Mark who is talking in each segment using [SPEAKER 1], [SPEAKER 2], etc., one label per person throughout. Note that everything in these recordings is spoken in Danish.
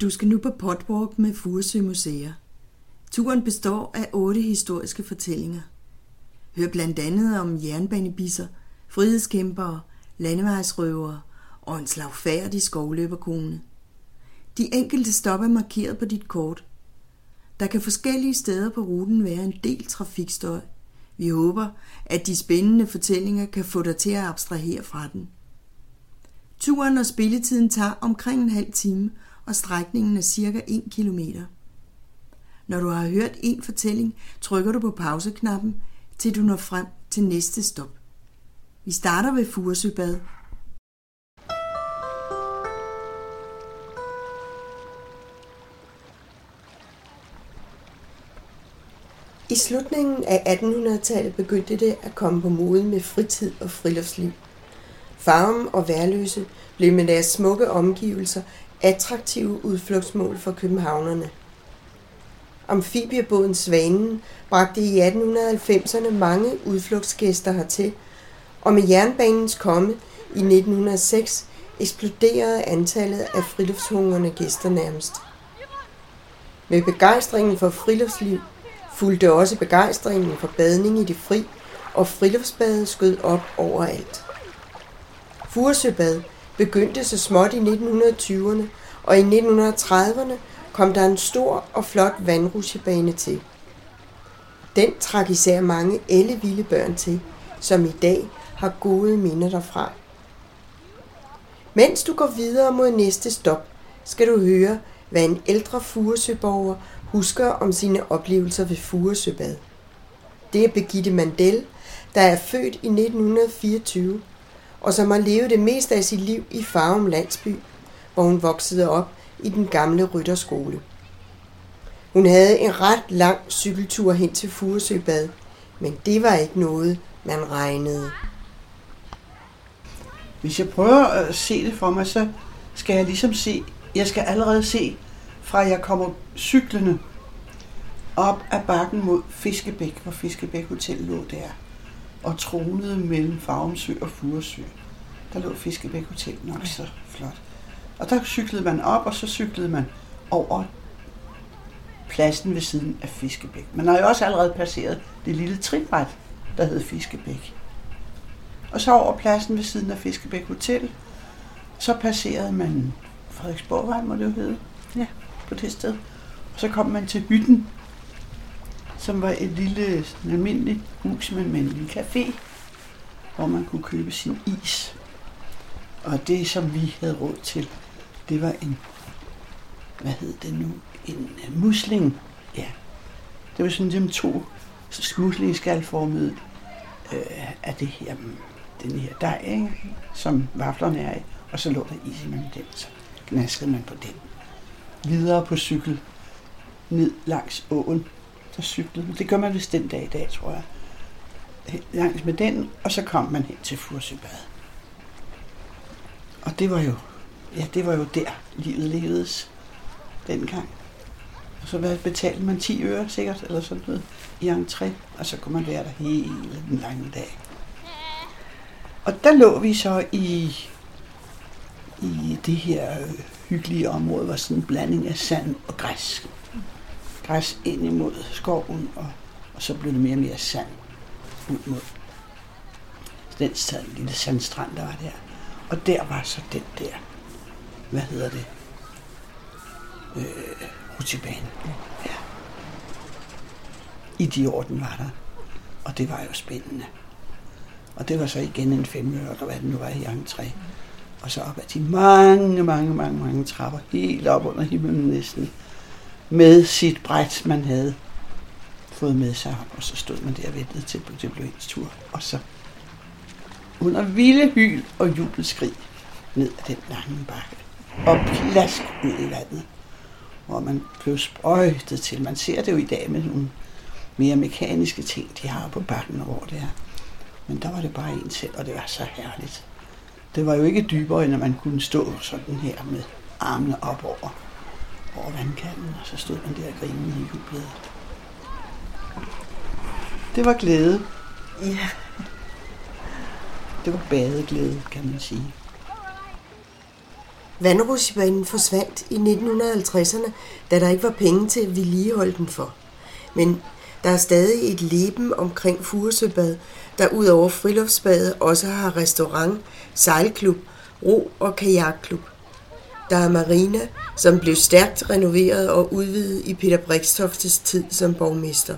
[SPEAKER 1] Du skal nu på potwalk med Furesø Museer. Turen består af otte historiske fortællinger. Hør blandt andet om jernbanebisser, frihedskæmpere, landevejsrøvere og en slagfærdig skovløberkone. De enkelte stop er markeret på dit kort. Der kan forskellige steder på ruten være en del trafikstøj. Vi håber, at de spændende fortællinger kan få dig til at abstrahere fra den. Turen og spilletiden tager omkring en halv time, og strækningen er cirka 1 km. Når du har hørt en fortælling, trykker du på pauseknappen, til du når frem til næste stop. Vi starter ved Furesøbad. I slutningen af 1800-tallet begyndte det at komme på moden med fritid og friluftsliv. Farm og Værløse blev med deres smukke omgivelser attraktive udflugtsmål for københavnerne. Amfibiebåden Svanen bragte i 1890'erne mange udflugtsgæster hertil, og med jernbanens komme i 1906 eksploderede antallet af friluftshungrende gæster nærmest. Med begejstringen for friluftsliv fulgte også begejstringen for badning i det fri, og friluftsbadet skød op overalt. Furesøbad begyndte så småt i 1920'erne, og i 1930'erne kom der en stor og flot vandrutsjebane til. Den trak især mange ellevilde børn til, som i dag har gode minder derfra. Mens du går videre mod næste stop, skal du høre, hvad en ældre Furesøborger husker om sine oplevelser ved Furesøbad. Det er Begitte Mandel, der er født i 1924 og som har levet det meste af sit liv i Farum landsby, hvor hun voksede op i den gamle rytterskole. Hun havde en ret lang cykeltur hen til Furesøbad, men det var ikke noget, man regnede.
[SPEAKER 2] Hvis jeg prøver at se det for mig, så skal jeg ligesom se, jeg skal allerede se, fra jeg kommer cyklende op ad bakken mod Fiskebæk, hvor Fiskebæk Hotel lå der og tronede mellem Farumsø og Furesø. Der lå Fiskebæk Hotel nok så flot. Og der cyklede man op, og så cyklede man over pladsen ved siden af Fiskebæk. Man har jo også allerede passeret det lille trinbræt, der hed Fiskebæk. Og så over pladsen ved siden af Fiskebæk Hotel, så passerede man Frederiksborgvej, må det jo hedde, ja, på det sted. Og så kom man til hytten, som var et lille sådan almindeligt hus med en lille café, hvor man kunne købe sin is. Og det, som vi havde råd til, det var en, hvad hed det nu, en øh, musling. Ja, det var sådan dem to muslingskalformede øh, af det her, den her dej, ikke? som vaflerne er i. Og så lå der is imellem den, så gnaskede man på den. Videre på cykel, ned langs åen, der cyklede. Det gør man vist den dag i dag, tror jeg. Langs med den, og så kom man hen til Fursøbad. Og det var jo, ja, det var jo der, livet levedes dengang. Og så hvad betalte man 10 øre sikkert, eller sådan noget, i entré, og så kunne man være der hele den lange dag. Og der lå vi så i, i det her hyggelige område, var sådan en blanding af sand og græs. Græs ind imod skoven, og, og så blev det mere og mere sand ud mod den sand, lille sandstrand, der var der. Og der var så den der, hvad hedder det, øh, rutsjebane. Ja. I de år, den var der. Og det var jo spændende. Og det var så igen en femøre, eller hvad det nu var i entré. Og så op ad de mange, mange, mange, mange trapper, helt op under himlen næsten, med sit bræt, man havde fået med sig op, og så stod man der og ventede til, det blev ens tur. Og så under vilde hyl og jubelskrig ned ad den lange bakke og plask ud i vandet, hvor man blev sprøjtet til. Man ser det jo i dag med nogle mere mekaniske ting, de har på bakken, og hvor det er. Men der var det bare en selv, og det var så herligt. Det var jo ikke dybere, end at man kunne stå sådan her med armene op over, over vandkanten, og så stod man der og grinede i jublet. Det var glæde.
[SPEAKER 1] Ja.
[SPEAKER 2] Det var badeglæde, kan man sige.
[SPEAKER 1] Vandrusjebanen forsvandt i 1950'erne, da der ikke var penge til at vedligeholde den for. Men der er stadig et leben omkring Furesøbad, der ud over friluftsbadet også har restaurant, sejlklub, ro- og kajakklub. Der er marina, som blev stærkt renoveret og udvidet i Peter Brikstoftes tid som borgmester.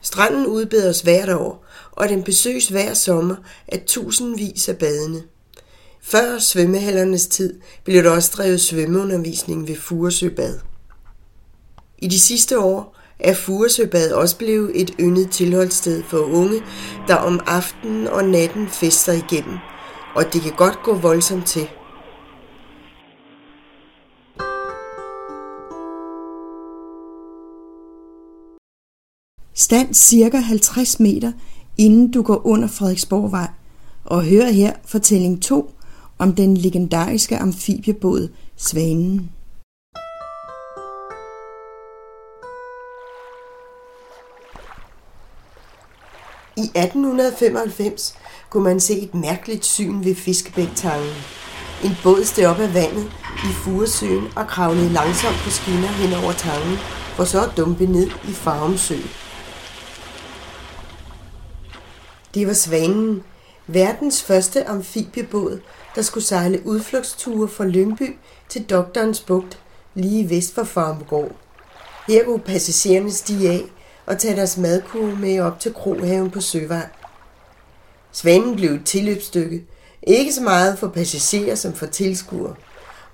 [SPEAKER 1] Stranden udbedres hvert år, og den besøges hver sommer af tusindvis af badende. Før svømmehallernes tid blev der også drevet svømmeundervisning ved Furesøbad. I de sidste år er Furesøbad også blevet et yndet tilholdssted for unge, der om aftenen og natten fester igennem, og det kan godt gå voldsomt til. Stand cirka 50 meter, inden du går under Frederiksborgvej, og hør her fortælling 2 om den legendariske amfibiebåd Svanen. I 1895 kunne man se et mærkeligt syn ved Fiskebæktangen. En båd steg op af vandet i Furesøen og kravlede langsomt på skinner hen over tangen, for så at dumpe ned i Farumsø. Det var Svanen, verdens første amfibiebåd, der skulle sejle udflugtsture fra Lyngby til Doktorens Bugt, lige vest for Farmgård. Her kunne passagererne stige af og tage deres madkurve med op til Krohaven på Søvej. Svanen blev et tilløbsstykke, ikke så meget for passagerer som for tilskuere,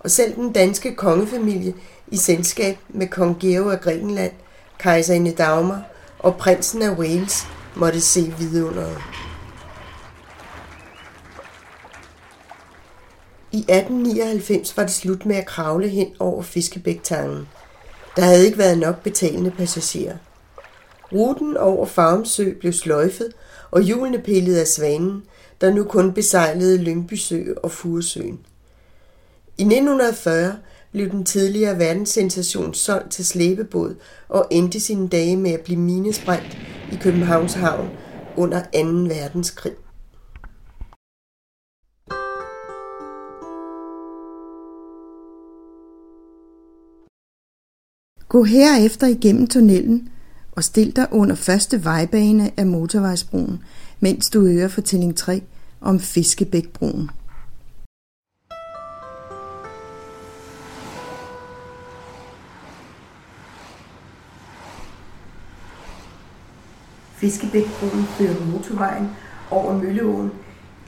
[SPEAKER 1] og selv den danske kongefamilie i selskab med kong Georg af Grækenland, kejserinde Dagmar og prinsen af Wales måtte se vidunderet. I 1899 var det slut med at kravle hen over Fiskebæktangen. Der havde ikke været nok betalende passagerer. Ruten over Farmsø blev sløjfet, og hjulene pillede af svanen, der nu kun besejlede Lyngbysø og Furesøen. I 1940 blev den tidligere verdenssensation solgt til slæbebåd og endte sine dage med at blive minesprængt i Københavns Havn under 2. verdenskrig. Gå herefter igennem tunnelen og stil dig under første vejbane af motorvejsbroen, mens du hører fortælling 3 om Fiskebækbroen. Fiskebækbroen fører motorvejen over Mølleåen,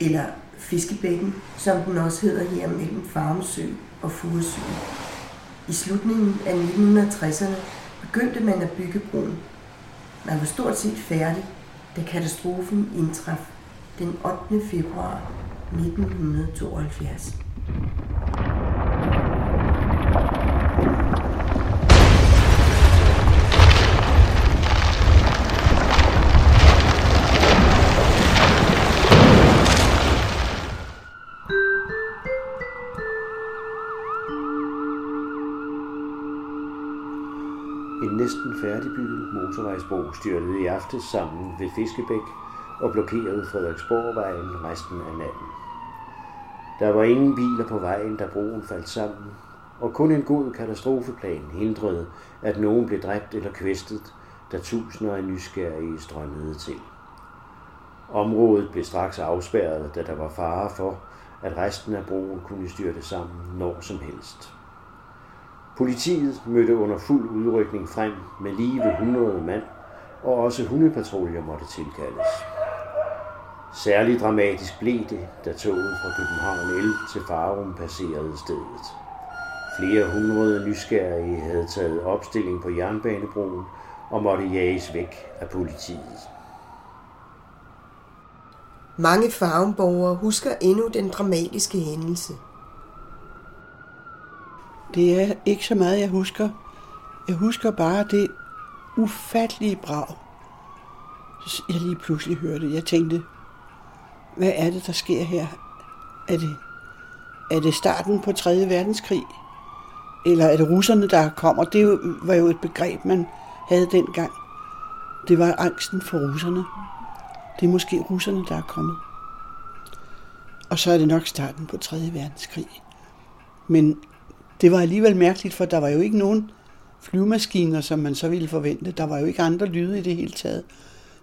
[SPEAKER 1] eller Fiskebækken, som den også hedder her mellem Farmsø og Furesø. I slutningen af 1960'erne begyndte man at bygge broen. Man var stort set færdig, da katastrofen indtraf den 8. februar 1972.
[SPEAKER 3] En næsten færdigbygget motorvejsbro styrtede i aftes sammen ved Fiskebæk og blokerede Frederiksborgvejen resten af natten. Der var ingen biler på vejen, da broen faldt sammen, og kun en god katastrofeplan hindrede, at nogen blev dræbt eller kvæstet, da tusinder af nysgerrige strømmede til. Området blev straks afspærret, da der var fare for, at resten af broen kunne styrte sammen når som helst. Politiet mødte under fuld udrykning frem med lige ved 100 mand, og også hundepatruljer måtte tilkaldes. Særligt dramatisk blev det, da toget fra København L til Farum passerede stedet. Flere hundrede nysgerrige havde taget opstilling på jernbanebroen og måtte jages væk af politiet.
[SPEAKER 1] Mange farumborgere husker endnu den dramatiske hændelse.
[SPEAKER 2] Det er ikke så meget, jeg husker. Jeg husker bare det ufattelige brag, jeg lige pludselig hørte. Jeg tænkte, hvad er det, der sker her? Er det, er det starten på 3. verdenskrig? Eller er det russerne, der kommer? Det var jo et begreb, man havde dengang. Det var angsten for russerne. Det er måske russerne, der er kommet. Og så er det nok starten på 3. verdenskrig. Men det var alligevel mærkeligt, for der var jo ikke nogen flyvemaskiner, som man så ville forvente. Der var jo ikke andre lyde i det hele taget.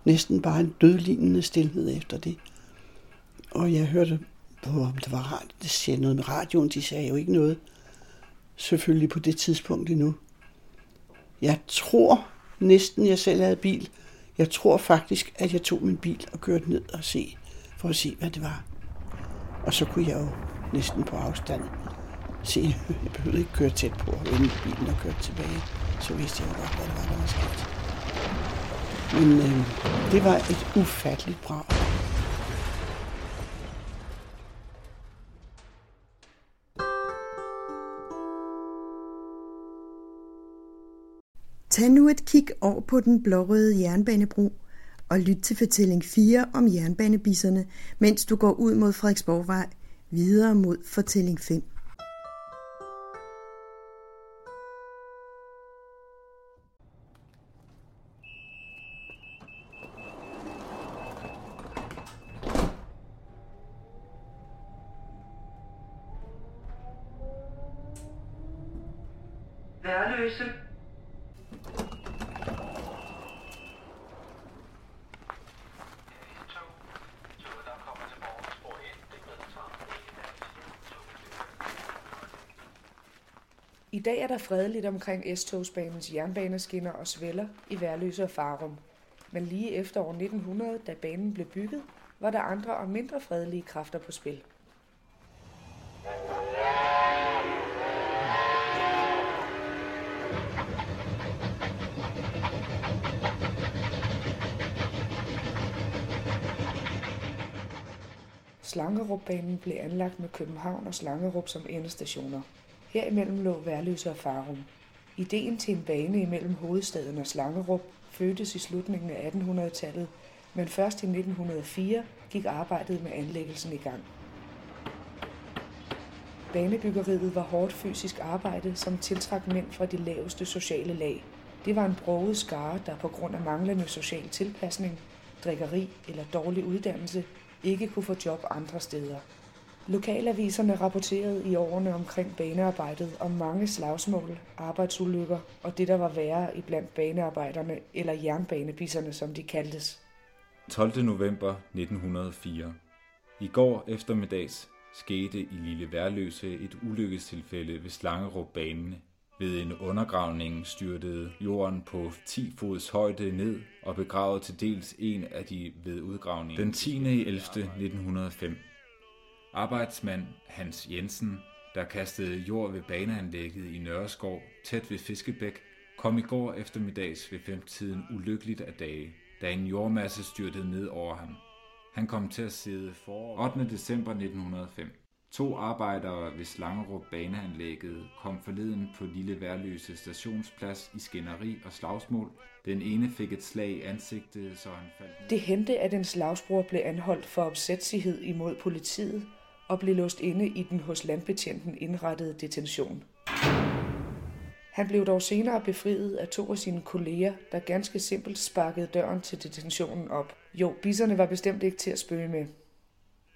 [SPEAKER 2] Næsten bare en dødlignende stillhed efter det. Og jeg hørte, det var det siger noget med radioen, de sagde jo ikke noget. Selvfølgelig på det tidspunkt endnu. Jeg tror næsten, jeg selv havde bil. Jeg tror faktisk, at jeg tog min bil og kørte ned og se, for at se, hvad det var. Og så kunne jeg jo næsten på afstand se, jeg behøvede ikke køre tæt på og vende bilen og køre tilbage. Så vidste jeg jo godt, hvad det var, der var sket. Men øh, det var et ufatteligt brag.
[SPEAKER 1] Tag nu et kig over på den blårøde jernbanebro og lyt til fortælling 4 om jernbanebisserne, mens du går ud mod Frederiksborgvej videre mod fortælling 5.
[SPEAKER 4] I dag er der fredeligt omkring S-togsbanens jernbaneskinner og svæller i Værløse og Farum. Men lige efter år 1900, da banen blev bygget, var der andre og mindre fredelige kræfter på spil. Slangerupbanen blev anlagt med København og Slangerup som endestationer. Herimellem lå Værløse og Farum. Ideen til en bane imellem hovedstaden og Slangerup fødtes i slutningen af 1800-tallet, men først i 1904 gik arbejdet med anlæggelsen i gang. Banebyggeriet var hårdt fysisk arbejde, som tiltrak mænd fra de laveste sociale lag. Det var en broget skare, der på grund af manglende social tilpasning, drikkeri eller dårlig uddannelse ikke kunne få job andre steder. Lokalaviserne rapporterede i årene omkring banearbejdet om mange slagsmål, arbejdsulykker og det, der var værre iblandt banearbejderne eller jernbanebisserne, som de kaldtes.
[SPEAKER 5] 12. november 1904. I går eftermiddags skete i Lille Værløse et ulykkestilfælde ved Slangerup-banen. Ved en undergravning styrtede jorden på 10 fods højde ned og begravede til dels en af de ved udgravningen. Den 10. 11. 1905. Arbejdsmand Hans Jensen, der kastede jord ved baneanlægget i Nørreskov tæt ved Fiskebæk, kom i går eftermiddags ved femtiden ulykkeligt af dage, da en jordmasse styrtede ned over ham. Han kom til at sidde for 8. december 1905. To arbejdere ved Slangerup baneanlægget kom forleden på Lille Værløse stationsplads i skænderi og slagsmål. Den ene fik et slag i ansigtet, så han faldt
[SPEAKER 4] Det hente, at en slagsbror blev anholdt for opsætsighed imod politiet og blev låst inde i den hos landbetjenten indrettede detention. Han blev dog senere befriet af to af sine kolleger, der ganske simpelt sparkede døren til detentionen op. Jo, bisserne var bestemt ikke til at spøge med.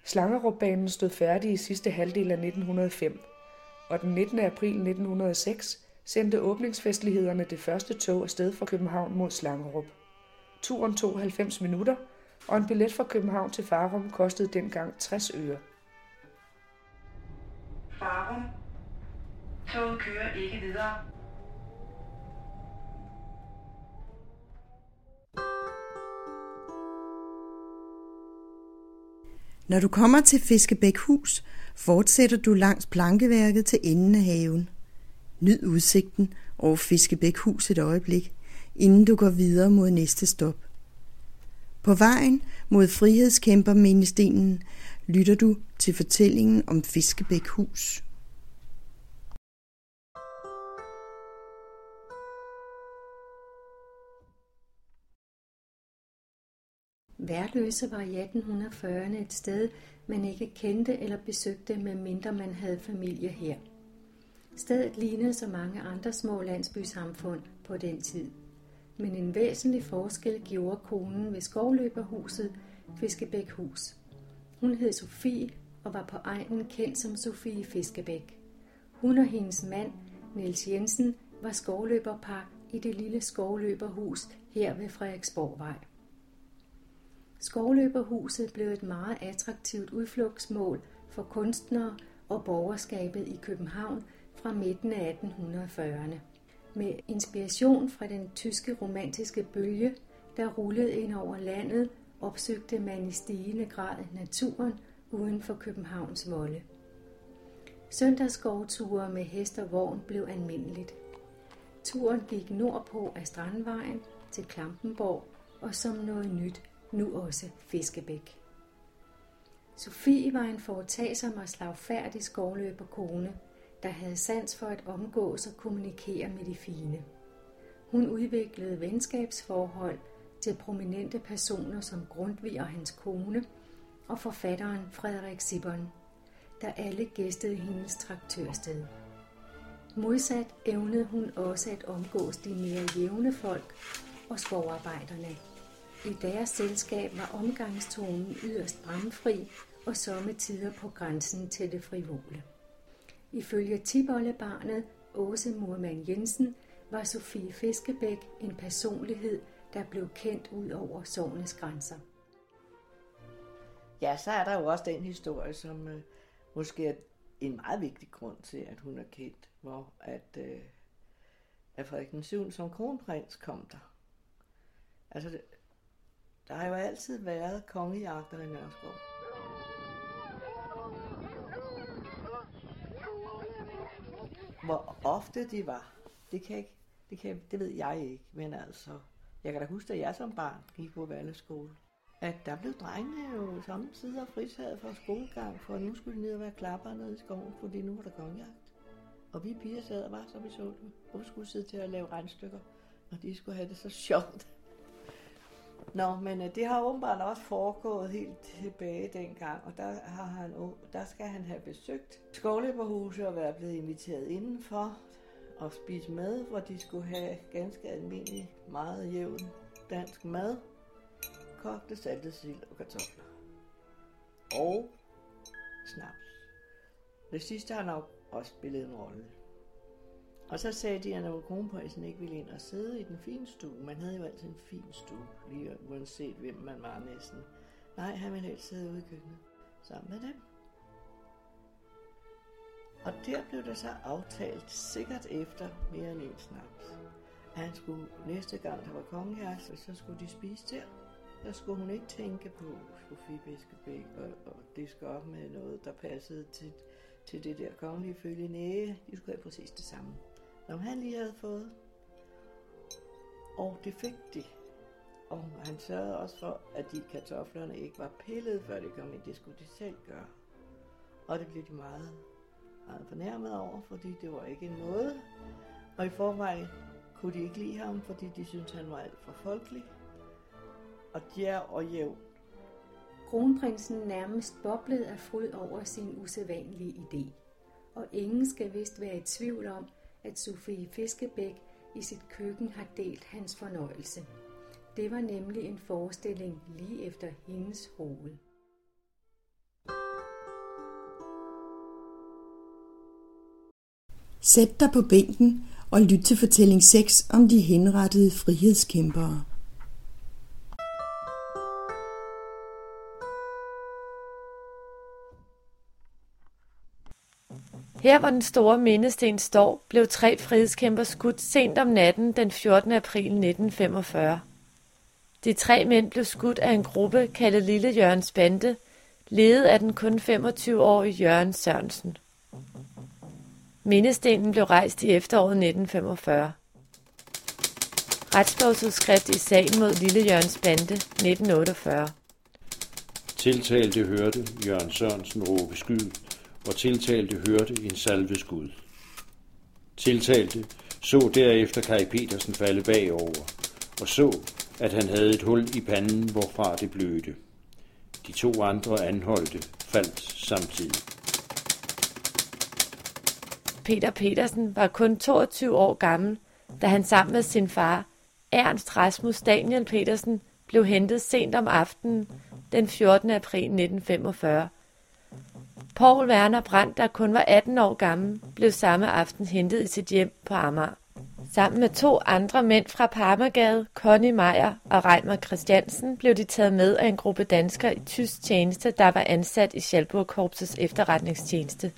[SPEAKER 4] Slangerupbanen stod færdig i sidste halvdel af 1905, og den 19. april 1906 sendte åbningsfestlighederne det første tog afsted fra København mod Slangerup. Turen tog 90 minutter, og en billet fra København til Farum kostede dengang 60 øre.
[SPEAKER 6] Farum. Toget kører ikke videre.
[SPEAKER 1] Når du kommer til Fiskebækhus, fortsætter du langs plankeværket til enden af haven. Nyd udsigten over Fiskebækhus et øjeblik, inden du går videre mod næste stop. På vejen mod frihedskæmpermindestenen lytter du til fortællingen om Fiskebækhus.
[SPEAKER 7] Værløse var i 1840'erne et sted, man ikke kendte eller besøgte, medmindre man havde familie her. Stedet lignede så mange andre små landsbysamfund på den tid. Men en væsentlig forskel gjorde konen ved skovløberhuset Fiskebækhus. Hun hed Sofie og var på egnen kendt som Sofie Fiskebæk. Hun og hendes mand, Niels Jensen, var skovløberpar i det lille skovløberhus her ved Frederiksborgvej. Skovløberhuset blev et meget attraktivt udflugtsmål for kunstnere og borgerskabet i København fra midten af 1840'erne. Med inspiration fra den tyske romantiske bølge, der rullede ind over landet, opsøgte man i stigende grad naturen uden for Københavns volde. Søndagsgårdture med hest og vogn blev almindeligt. Turen gik nordpå af Strandvejen til Klampenborg og som noget nyt nu også Fiskebæk. Sofie var en foretagsom og slagfærdig skovløberkone, der havde sans for at omgås og kommunikere med de fine. Hun udviklede venskabsforhold til prominente personer som Grundtvig og hans kone og forfatteren Frederik Sibbern, der alle gæstede hendes traktørsted. Modsat evnede hun også at omgås de mere jævne folk og skovarbejderne. I deres selskab var omgangstonen yderst bramfri og sommetider på grænsen til det frivole. Ifølge Tibollebarnet Åse Murmann Jensen var Sofie Fiskebæk en personlighed, der blev kendt ud over sovnes grænser.
[SPEAKER 8] Ja, så er der jo også den historie, som øh, måske er en meget vigtig grund til, at hun er kendt, hvor at, øh, at Frederik den 7. som kronprins kom der. Altså, det, der har jo altid været kongejagter i Nørreskov. Hvor ofte de var, det, kan ikke, det, kan, det ved jeg ikke, men altså, jeg kan da huske, at jeg som barn gik på Valleskole, at der blev drengene jo samtidig fritaget for skolegang, for nu skulle de ned og være klapper nede i skoven, fordi nu var der kongjagt. Og vi piger sad og var så vi så dem. vi skulle sidde til at lave regnstykker, og de skulle have det så sjovt? Nå, men øh, det har åbenbart også foregået helt tilbage dengang, og der, har han, der skal han have besøgt skovløberhuset og være blevet inviteret indenfor og spise mad, hvor de skulle have ganske almindelig, meget jævn dansk mad, kogte saltet sild og kartofler. Og snaps. Det sidste har nok også spillet en rolle. Og så sagde de, at når kronprinsen ikke ville ind og sidde i den fine stue, man havde jo altid en fin stue, lige uanset hvem man var næsten. Nej, han ville helst sidde ude i køkkenet sammen med dem. Og der blev der så aftalt, sikkert efter mere end en snaps, at han skulle næste gang, der var kongejagt, så skulle de spise der. Der skulle hun ikke tænke på Sofie Biskebæk og, og skal op med noget, der passede til, til det der kongelige følge. Næh, de skulle have præcis det samme som han lige havde fået. Og det fik de. Og han sørgede også for, at de kartoflerne ikke var pillet, før de kom ind. Det skulle de selv gøre. Og det blev de meget, meget fornærmet over, fordi det var ikke en måde. Og i forvejen kunne de ikke lide ham, fordi de syntes, han var alt for folkelig. Og djær og jæv.
[SPEAKER 7] Kronprinsen nærmest boblede af fryd over sin usædvanlige idé. Og ingen skal vist være i tvivl om, at Sofie Fiskebæk i sit køkken har delt hans fornøjelse. Det var nemlig en forestilling lige efter hendes hoved.
[SPEAKER 1] Sæt dig på bænken og lyt til fortælling 6 om de henrettede frihedskæmpere.
[SPEAKER 9] Her, hvor den store mindesten står, blev tre frihedskæmper skudt sent om natten den 14. april 1945. De tre mænd blev skudt af en gruppe kaldet Lille Jørgens Bande, ledet af den kun 25-årige Jørgen Sørensen. Mindestenen blev rejst i efteråret 1945. Retsbogsudskrift i sagen mod Lille Jørgens Bande 1948.
[SPEAKER 3] Tiltalte hørte Jørgen Sørensen råbe skyd og tiltalte hørte en salve skud. Tiltalte så derefter Kai Petersen falde bagover, og så, at han havde et hul i panden, hvorfra det blødte. De to andre anholdte faldt samtidig.
[SPEAKER 9] Peter Petersen var kun 22 år gammel, da han sammen med sin far, Ernst Rasmus Daniel Petersen, blev hentet sent om aftenen den 14. april 1945 Paul Werner Brandt, der kun var 18 år gammel, blev samme aften hentet i sit hjem på Amager. Sammen med to andre mænd fra Parmagade, Connie Meyer og Reimer Christiansen, blev de taget med af en gruppe danskere i tysk tjeneste, der var ansat i Schalburg-korpsets efterretningstjeneste.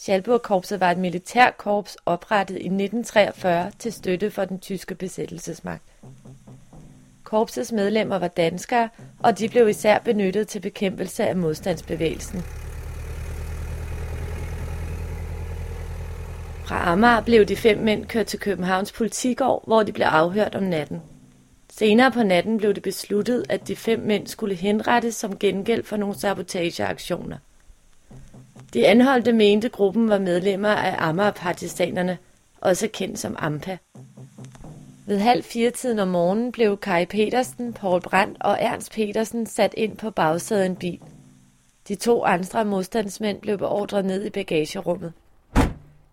[SPEAKER 9] Schalburg-korpset var et militærkorps oprettet i 1943 til støtte for den tyske besættelsesmagt. Korpsets medlemmer var danskere, og de blev især benyttet til bekæmpelse af modstandsbevægelsen. Fra Amager blev de fem mænd kørt til Københavns politigård, hvor de blev afhørt om natten. Senere på natten blev det besluttet, at de fem mænd skulle henrettes som gengæld for nogle sabotageaktioner. De anholdte mente gruppen var medlemmer af Amager-partisanerne, også kendt som AMPA. Ved halv fire tiden om morgenen blev Kai Petersen, Paul Brandt og Ernst Petersen sat ind på bagsædet af en bil. De to andre modstandsmænd blev beordret ned i bagagerummet.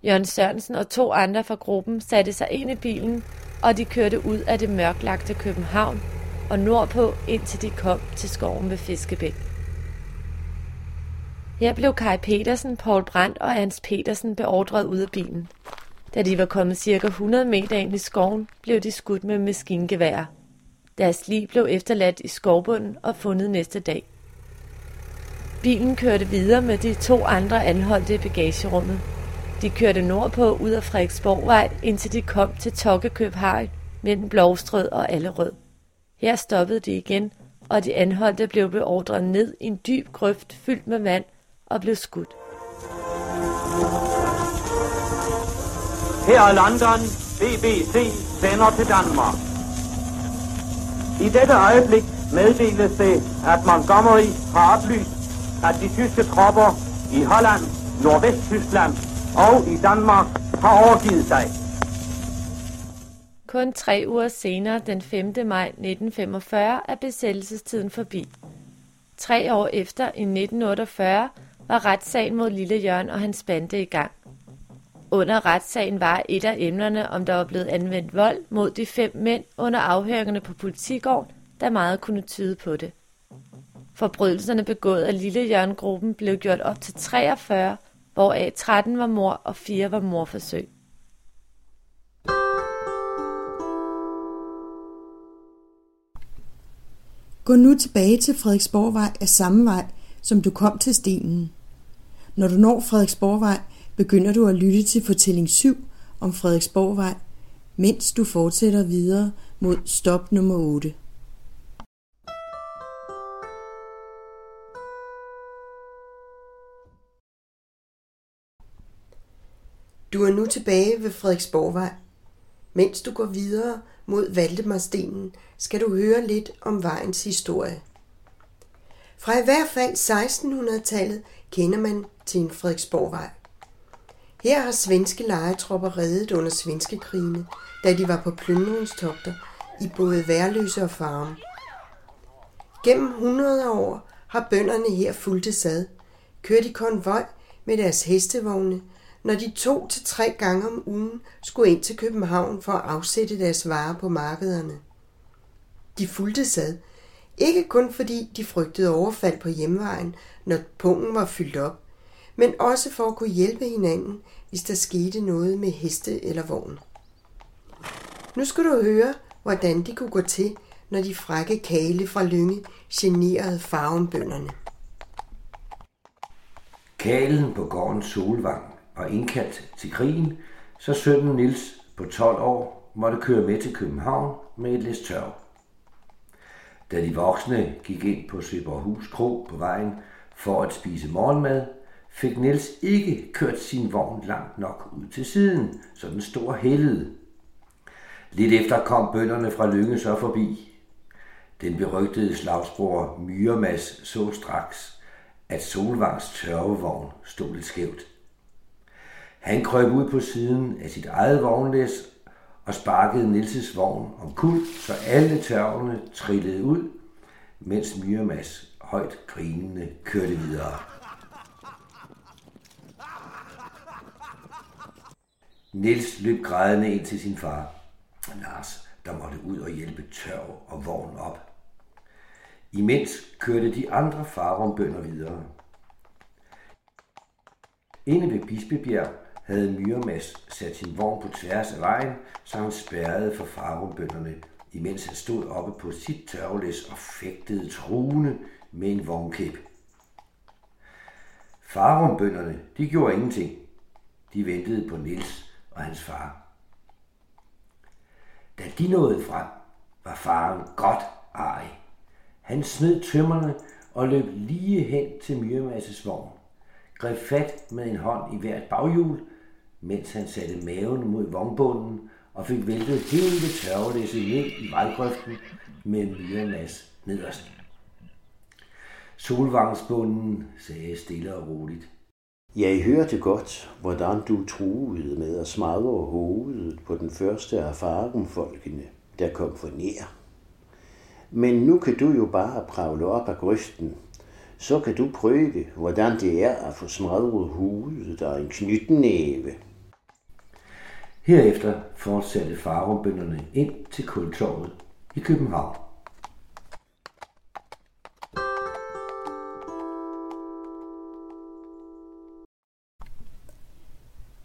[SPEAKER 9] Jørgen Sørensen og to andre fra gruppen satte sig ind i bilen, og de kørte ud af det mørklagte København og nordpå, indtil de kom til skoven ved Fiskebæk. Her blev Kai Petersen, Paul Brandt og Hans Petersen beordret ud af bilen. Da de var kommet cirka 100 meter ind i skoven, blev de skudt med maskingevær. Deres lig blev efterladt i skovbunden og fundet næste dag. Bilen kørte videre med de to andre anholdte i bagagerummet. De kørte nordpå ud af Frederiksborgvej, indtil de kom til Tokkekøb mellem Blovstrød og Allerød. Her stoppede de igen, og de anholdte blev beordret ned i en dyb grøft fyldt med vand og blev skudt.
[SPEAKER 10] Her er London. BBC sender til Danmark. I dette øjeblik meddeles det, at Montgomery har oplyst, at de tyske tropper i Holland, Nordvesttyskland og i Danmark har overgivet sig.
[SPEAKER 9] Kun tre uger senere, den 5. maj 1945, er besættelsestiden forbi. Tre år efter, i 1948, var retssagen mod Lille Jørgen og hans bande i gang. Under retssagen var et af emnerne, om der var blevet anvendt vold mod de fem mænd under afhøringerne på politigården, der meget kunne tyde på det. Forbrydelserne begået af Lille Jørgen-gruppen blev gjort op til 43, hvoraf 13 var mor og 4 var morforsøg.
[SPEAKER 1] Gå nu tilbage til Frederiksborgvej af samme vej, som du kom til stenen. Når du når Frederiksborgvej, begynder du at lytte til fortælling 7 om Frederiksborgvej, mens du fortsætter videre mod stop nummer 8. Du er nu tilbage ved Frederiksborgvej. Mens du går videre mod Valdemarstenen, skal du høre lidt om vejens historie. Fra i hvert fald 1600-tallet kender man til en Frederiksborgvej. Her har svenske lejetropper reddet under svenske krigene, da de var på plyndringstogter i både Værløse og farme. Gennem 100 år har bønderne her fulgt sad, kørt i konvoj med deres hestevogne, når de to til tre gange om ugen skulle ind til København for at afsætte deres varer på markederne. De fulgte sad, ikke kun fordi de frygtede overfald på hjemvejen, når pungen var fyldt op, men også for at kunne hjælpe hinanden, hvis der skete noget med heste eller vogn. Nu skal du høre, hvordan de kunne gå til, når de frække kale fra Lynge generede farvenbønderne.
[SPEAKER 11] Kalen på gården Solvang var indkaldt til krigen, så sønnen Nils på 12 år måtte køre med til København med et læs tørv. Da de voksne gik ind på Søborghus Kro på vejen for at spise morgenmad, fik Niels ikke kørt sin vogn langt nok ud til siden, så den stod hældede. Lidt efter kom bønderne fra Lynge så forbi. Den berygtede slagsbror Myremas så straks, at Solvangs tørvevogn stod lidt skævt. Han krøb ud på siden af sit eget vognlæs og sparkede Nilses vogn om kul, så alle tørvene trillede ud, mens Myremas højt grinende kørte videre. Nils løb grædende ind til sin far. Lars, der måtte ud og hjælpe tørv og vogn op. Imens kørte de andre farumbønder videre. Inde ved Bispebjerg havde Myremas sat sin vogn på tværs af vejen, så han spærrede for farumbønderne, imens han stod oppe på sit tørvelæs og fægtede truende med en vognkæp. Farumbønderne, de gjorde ingenting. De ventede på Nils og hans far. Da de nåede frem, var faren godt ej. Han sned tømmerne og løb lige hen til Myremasses vogn, greb fat med en hånd i hvert baghjul, mens han satte maven mod vognbunden og fik væltet hele tørvelæsset ned i vejgrøften med Myremas nederst. Solvangsbunden sagde stille og roligt.
[SPEAKER 3] Jeg hørte godt, hvordan du truede med at smadre hovedet på den første af folkene, der kom for nær. Men nu kan du jo bare pravle op af grøften. Så kan du prøve, hvordan det er at få smadret hovedet af en knytnæve.
[SPEAKER 11] Herefter fortsatte farumbønderne ind til Kultorvet i København.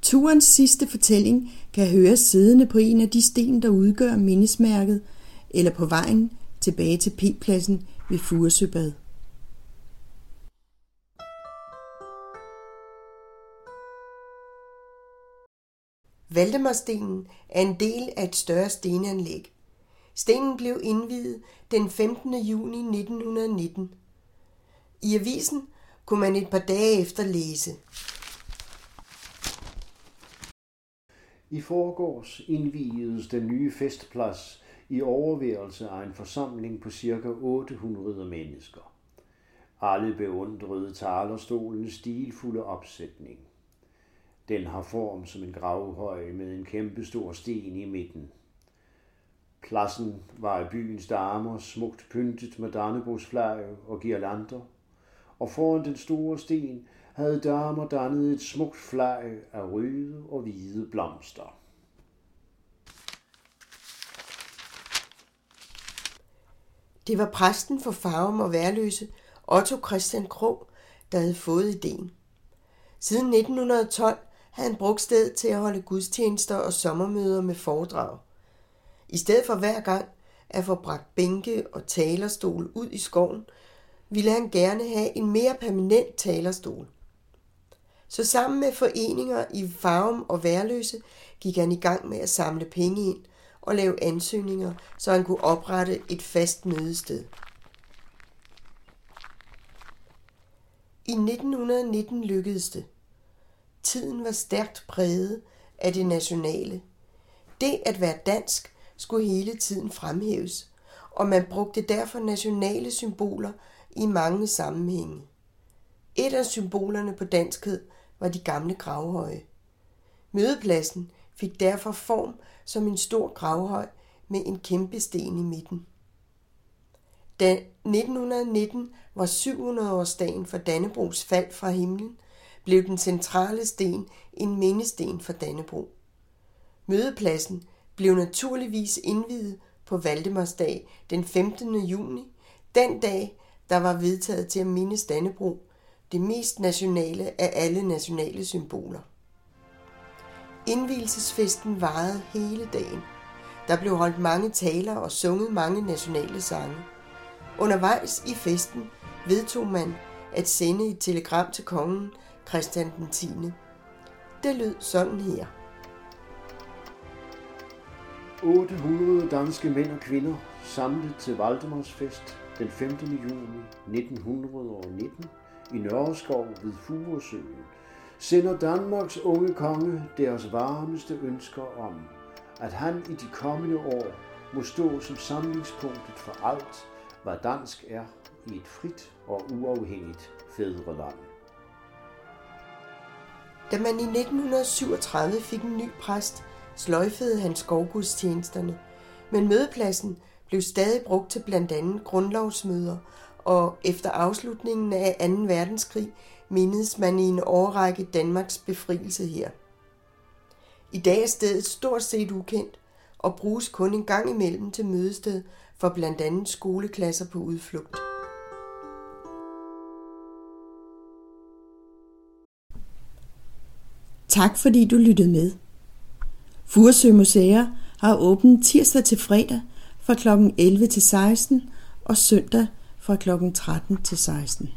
[SPEAKER 1] Turens sidste fortælling kan høres siddende på en af de sten, der udgør mindesmærket, eller på vejen tilbage til P-pladsen ved Furesøbad. Valdemarstenen er en del af et større stenanlæg. Stenen blev indviet den 15. juni 1919. I avisen kunne man et par dage efter læse.
[SPEAKER 3] I forgårs indvigedes den nye festplads i overværelse af en forsamling på ca. 800 mennesker. Alle beundrede talerstolens stilfulde opsætning. Den har form som en gravhøj med en kæmpestor sten i midten. Pladsen var af byens damer smukt pyntet med dannebrugsflag og girlander, og foran den store sten havde damer dannet et smukt flag af røde og hvide blomster.
[SPEAKER 1] Det var præsten for Farum og Værløse, Otto Christian Krog, der havde fået ideen. Siden 1912 havde han brugt stedet til at holde gudstjenester og sommermøder med foredrag. I stedet for hver gang at få bragt bænke og talerstol ud i skoven, ville han gerne have en mere permanent talerstol. Så sammen med foreninger i Farum og Værløse gik han i gang med at samle penge ind og lave ansøgninger, så han kunne oprette et fast mødested. I 1919 lykkedes det. Tiden var stærkt præget af det nationale. Det at være dansk skulle hele tiden fremhæves, og man brugte derfor nationale symboler i mange sammenhænge. Et af symbolerne på danskhed var de gamle gravhøje. Mødepladsen fik derfor form som en stor gravhøj med en kæmpe sten i midten. Da 1919 var 700-årsdagen for Dannebrogs fald fra himlen, blev den centrale sten en mindesten for Dannebro. Mødepladsen blev naturligvis indviet på Valdemarsdag den 15. juni, den dag, der var vedtaget til at mindes Dannebro, det mest nationale af alle nationale symboler. Indvielsesfesten varede hele dagen. Der blev holdt mange taler og sunget mange nationale sange. Undervejs i festen vedtog man at sende et telegram til kongen Christian den 10. Det lød sådan her.
[SPEAKER 3] 800 danske mænd og kvinder samlet til Valdemarsfest den 15. juni 1919 i Nørreskov ved Furesøen, sender Danmarks unge konge deres varmeste ønsker om, at han i de kommende år må stå som samlingspunktet for alt, hvad dansk er i et frit og uafhængigt fædreland.
[SPEAKER 1] Da man i 1937 fik en ny præst, sløjfede han skovgudstjenesterne, men mødepladsen blev stadig brugt til blandt andet grundlovsmøder, og efter afslutningen af 2. verdenskrig mindes man i en årrække Danmarks befrielse her. I dag er stedet stort set ukendt og bruges kun en gang imellem til mødested for blandt andet skoleklasser på udflugt.
[SPEAKER 6] Tak fordi du lyttede med. Furesø Museer har åbent tirsdag til fredag fra kl. 11 til 16 og søndag fra kl. 13 til 16.